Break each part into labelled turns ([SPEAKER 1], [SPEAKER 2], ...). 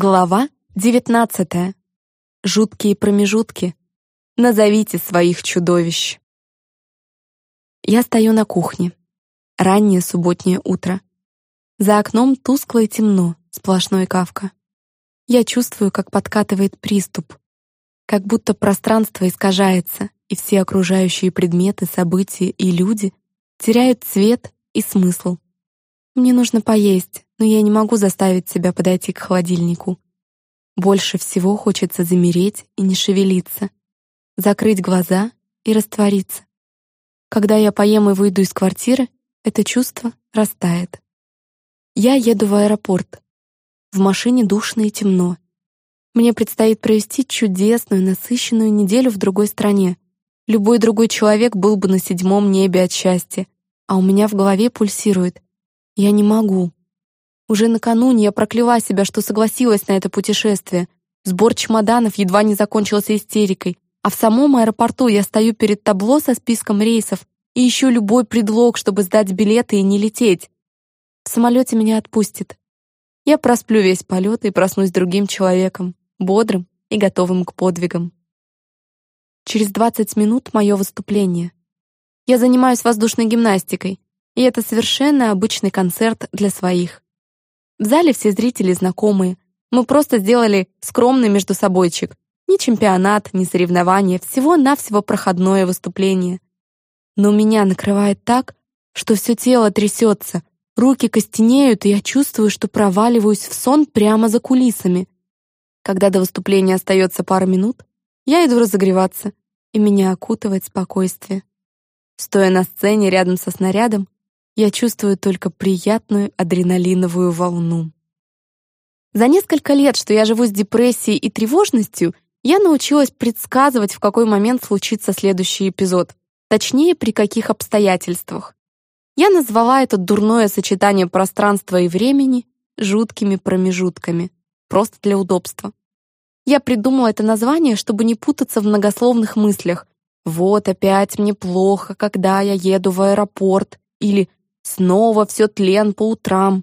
[SPEAKER 1] Глава 19. Жуткие промежутки. Назовите своих чудовищ. Я стою на кухне. Раннее субботнее утро. За окном тускло и темно, сплошной кавка. Я чувствую, как подкатывает приступ, как будто пространство искажается, и все окружающие предметы, события и люди теряют цвет и смысл. Мне нужно поесть, но я не могу заставить себя подойти к холодильнику. Больше всего хочется замереть и не шевелиться, закрыть глаза и раствориться. Когда я поем и выйду из квартиры, это чувство растает. Я еду в аэропорт. В машине душно и темно. Мне предстоит провести чудесную, насыщенную неделю в другой стране. Любой другой человек был бы на седьмом небе от счастья, а у меня в голове пульсирует. Я не могу. Уже накануне я прокляла себя, что согласилась на это путешествие. Сбор чемоданов едва не закончился истерикой, а в самом аэропорту я стою перед табло со списком рейсов и ищу любой предлог, чтобы сдать билеты и не лететь. В самолете меня отпустит. Я просплю весь полет и проснусь другим человеком, бодрым и готовым к подвигам. Через 20 минут мое выступление. Я занимаюсь воздушной гимнастикой, и это совершенно обычный концерт для своих. В зале все зрители знакомые. Мы просто сделали скромный между собойчик. Ни чемпионат, ни соревнования, всего-навсего проходное выступление. Но меня накрывает так, что все тело трясется, руки костенеют, и я чувствую, что проваливаюсь в сон прямо за кулисами. Когда до выступления остается пара минут, я иду разогреваться, и меня окутывает спокойствие. Стоя на сцене рядом со снарядом, я чувствую только приятную адреналиновую волну. За несколько лет, что я живу с депрессией и тревожностью, я научилась предсказывать, в какой момент случится следующий эпизод, точнее, при каких обстоятельствах. Я назвала это дурное сочетание пространства и времени жуткими промежутками, просто для удобства. Я придумала это название, чтобы не путаться в многословных мыслях. «Вот опять мне плохо, когда я еду в аэропорт» или Снова все тлен по утрам.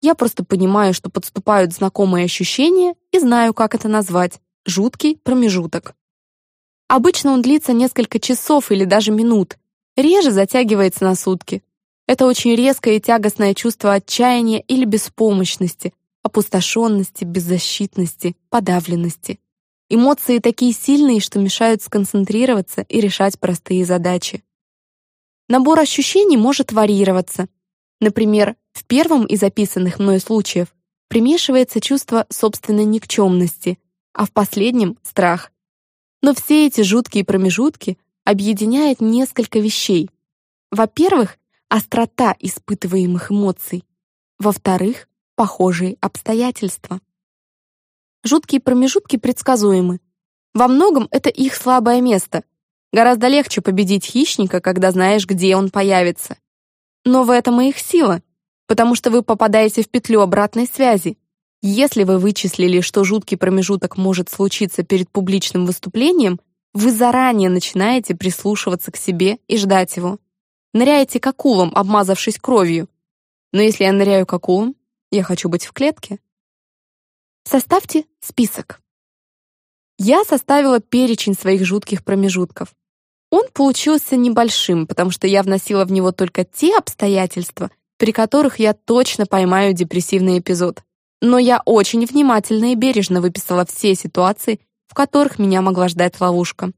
[SPEAKER 1] Я просто понимаю, что подступают знакомые ощущения и знаю, как это назвать. Жуткий промежуток. Обычно он длится несколько часов или даже минут, реже затягивается на сутки. Это очень резкое и тягостное чувство отчаяния или беспомощности, опустошенности, беззащитности, подавленности. Эмоции такие сильные, что мешают сконцентрироваться и решать простые задачи. Набор ощущений может варьироваться. Например, в первом из описанных мной случаев примешивается чувство собственной никчемности, а в последнем — страх. Но все эти жуткие промежутки объединяет несколько вещей. Во-первых, острота испытываемых эмоций. Во-вторых, похожие обстоятельства. Жуткие промежутки предсказуемы. Во многом это их слабое место, Гораздо легче победить хищника, когда знаешь, где он появится. Но в этом и их сила, потому что вы попадаете в петлю обратной связи. Если вы вычислили, что жуткий промежуток может случиться перед публичным выступлением, вы заранее начинаете прислушиваться к себе и ждать его. Ныряете к акулам, обмазавшись кровью. Но если я ныряю к акулам, я хочу быть в клетке. Составьте список. Я составила перечень своих жутких промежутков. Он получился небольшим, потому что я вносила в него только те обстоятельства, при которых я точно поймаю депрессивный эпизод. Но я очень внимательно и бережно выписала все ситуации, в которых меня могла ждать ловушка.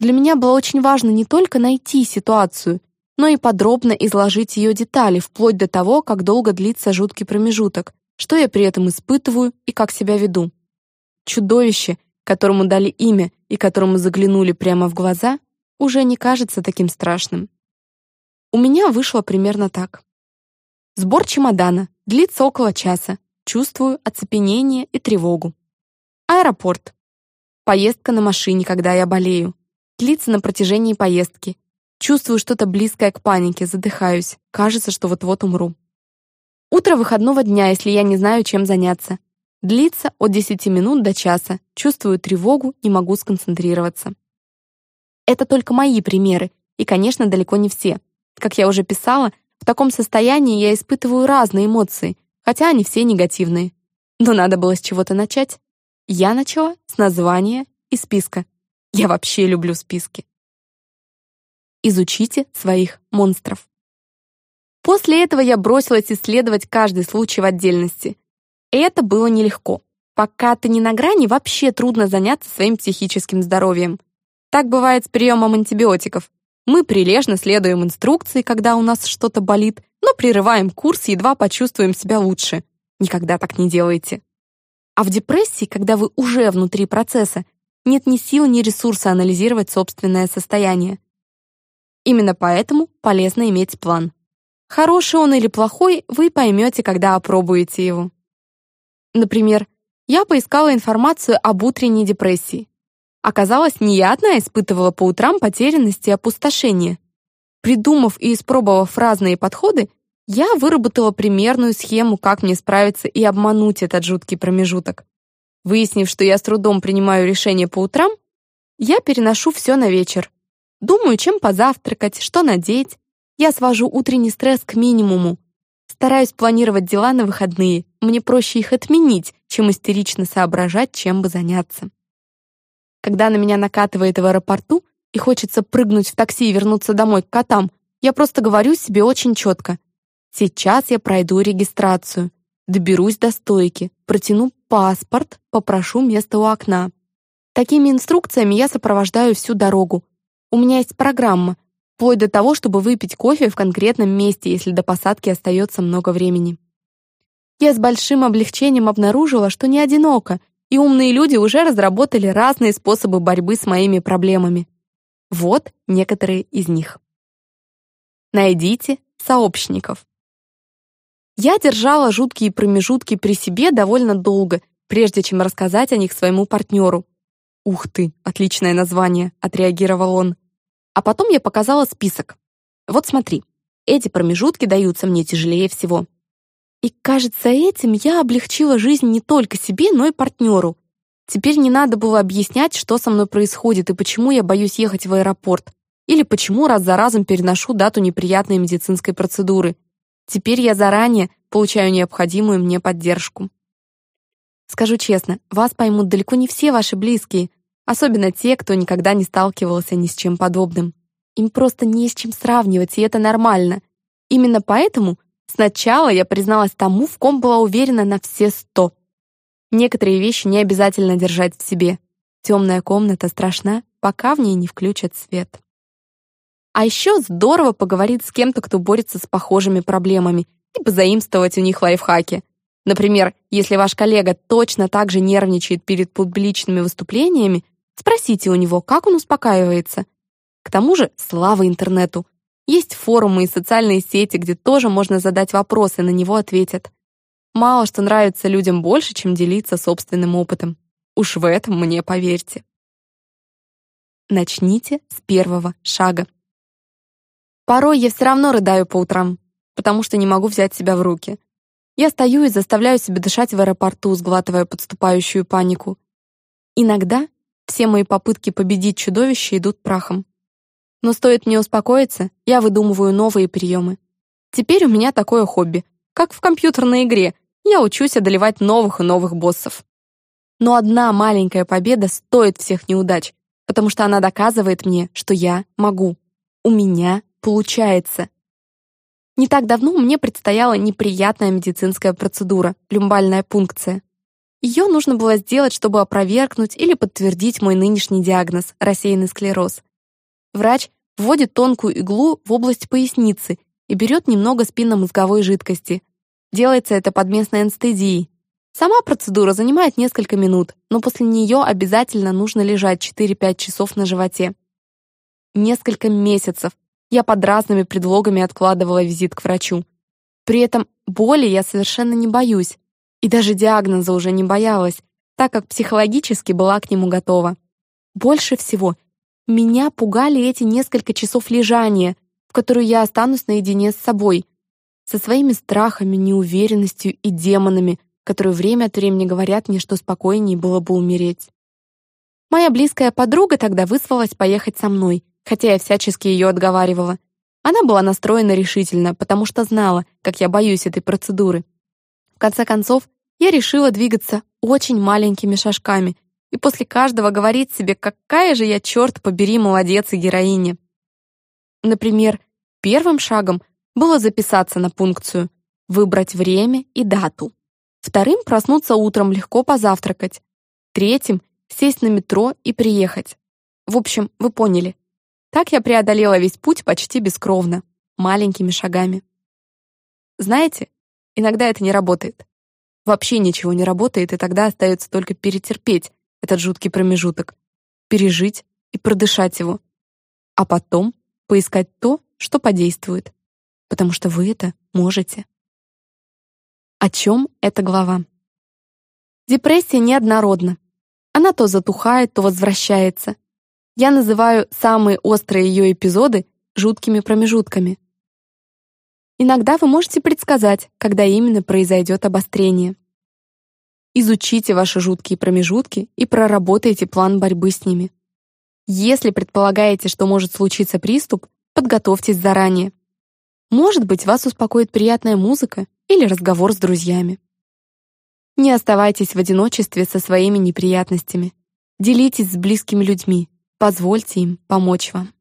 [SPEAKER 1] Для меня было очень важно не только найти ситуацию, но и подробно изложить ее детали, вплоть до того, как долго длится жуткий промежуток, что я при этом испытываю и как себя веду. Чудовище, которому дали имя и которому заглянули прямо в глаза, уже не кажется таким страшным. У меня вышло примерно так. Сбор чемодана длится около часа. Чувствую оцепенение и тревогу. Аэропорт. Поездка на машине, когда я болею. Длится на протяжении поездки. Чувствую что-то близкое к панике, задыхаюсь. Кажется, что вот-вот умру. Утро выходного дня, если я не знаю, чем заняться. Длится от 10 минут до часа. Чувствую тревогу, не могу сконцентрироваться. Это только мои примеры, и, конечно, далеко не все. Как я уже писала, в таком состоянии я испытываю разные эмоции, хотя они все негативные. Но надо было с чего-то начать. Я начала с названия и списка. Я вообще люблю списки. Изучите своих монстров. После этого я бросилась исследовать каждый случай в отдельности. Это было нелегко. Пока ты не на грани, вообще трудно заняться своим психическим здоровьем. Так бывает с приемом антибиотиков. Мы прилежно следуем инструкции, когда у нас что-то болит, но прерываем курс, едва почувствуем себя лучше. Никогда так не делайте. А в депрессии, когда вы уже внутри процесса, нет ни сил, ни ресурса анализировать собственное состояние. Именно поэтому полезно иметь план. Хороший он или плохой, вы поймете, когда опробуете его. Например, я поискала информацию об утренней депрессии. Оказалось, не я одна испытывала по утрам потерянность и опустошение. Придумав и испробовав разные подходы, я выработала примерную схему, как мне справиться и обмануть этот жуткий промежуток. Выяснив, что я с трудом принимаю решения по утрам, я переношу все на вечер. Думаю, чем позавтракать, что надеть. Я свожу утренний стресс к минимуму. Стараюсь планировать дела на выходные. Мне проще их отменить, чем истерично соображать, чем бы заняться. Когда на меня накатывает в аэропорту и хочется прыгнуть в такси и вернуться домой к котам, я просто говорю себе очень четко. Сейчас я пройду регистрацию, доберусь до стойки, протяну паспорт, попрошу место у окна. Такими инструкциями я сопровождаю всю дорогу. У меня есть программа, вплоть до того, чтобы выпить кофе в конкретном месте, если до посадки остается много времени. Я с большим облегчением обнаружила, что не одинока, и умные люди уже разработали разные способы борьбы с моими проблемами. Вот некоторые из них. Найдите сообщников. Я держала жуткие промежутки при себе довольно долго, прежде чем рассказать о них своему партнеру. «Ух ты, отличное название», — отреагировал он. А потом я показала список. Вот смотри, эти промежутки даются мне тяжелее всего. И, кажется, этим я облегчила жизнь не только себе, но и партнеру. Теперь не надо было объяснять, что со мной происходит и почему я боюсь ехать в аэропорт, или почему раз за разом переношу дату неприятной медицинской процедуры. Теперь я заранее получаю необходимую мне поддержку. Скажу честно, вас поймут далеко не все ваши близкие, особенно те, кто никогда не сталкивался ни с чем подобным. Им просто не с чем сравнивать, и это нормально. Именно поэтому сначала я призналась тому, в ком была уверена на все сто. Некоторые вещи не обязательно держать в себе. Темная комната страшна, пока в ней не включат свет. А еще здорово поговорить с кем-то, кто борется с похожими проблемами, и позаимствовать у них лайфхаки. Например, если ваш коллега точно так же нервничает перед публичными выступлениями, спросите у него, как он успокаивается. К тому же, слава интернету. Есть форумы и социальные сети, где тоже можно задать вопросы, на него ответят. Мало что нравится людям больше, чем делиться собственным опытом. Уж в этом мне поверьте. Начните с первого шага. Порой я все равно рыдаю по утрам, потому что не могу взять себя в руки. Я стою и заставляю себя дышать в аэропорту, сглатывая подступающую панику. Иногда все мои попытки победить чудовище идут прахом. Но стоит мне успокоиться, я выдумываю новые приемы. Теперь у меня такое хобби, как в компьютерной игре. Я учусь одолевать новых и новых боссов. Но одна маленькая победа стоит всех неудач, потому что она доказывает мне, что я могу. У меня получается. Не так давно мне предстояла неприятная медицинская процедура — люмбальная пункция. Ее нужно было сделать, чтобы опровергнуть или подтвердить мой нынешний диагноз — рассеянный склероз. Врач вводит тонкую иглу в область поясницы и берет немного спинномозговой жидкости. Делается это под местной анестезией. Сама процедура занимает несколько минут, но после нее обязательно нужно лежать 4-5 часов на животе. Несколько месяцев я под разными предлогами откладывала визит к врачу. При этом боли я совершенно не боюсь. И даже диагноза уже не боялась, так как психологически была к нему готова. Больше всего меня пугали эти несколько часов лежания, в которые я останусь наедине с собой, со своими страхами, неуверенностью и демонами, которые время от времени говорят мне, что спокойнее было бы умереть. Моя близкая подруга тогда вызвалась поехать со мной, хотя я всячески ее отговаривала. Она была настроена решительно, потому что знала, как я боюсь этой процедуры. В конце концов, я решила двигаться очень маленькими шажками и после каждого говорить себе, какая же я, черт побери, молодец и героиня. Например, первым шагом было записаться на пункцию, выбрать время и дату. Вторым — проснуться утром, легко позавтракать. Третьим — сесть на метро и приехать. В общем, вы поняли. Так я преодолела весь путь почти бескровно, маленькими шагами. Знаете, иногда это не работает. Вообще ничего не работает, и тогда остается только перетерпеть этот жуткий промежуток, пережить и продышать его. А потом поискать то, что подействует. Потому что вы это можете. О чем эта глава? Депрессия неоднородна. Она то затухает, то возвращается. Я называю самые острые ее эпизоды жуткими промежутками. Иногда вы можете предсказать, когда именно произойдет обострение. Изучите ваши жуткие промежутки и проработайте план борьбы с ними. Если предполагаете, что может случиться приступ, подготовьтесь заранее. Может быть, вас успокоит приятная музыка или разговор с друзьями. Не оставайтесь в одиночестве со своими неприятностями. Делитесь с близкими людьми. Позвольте им помочь вам.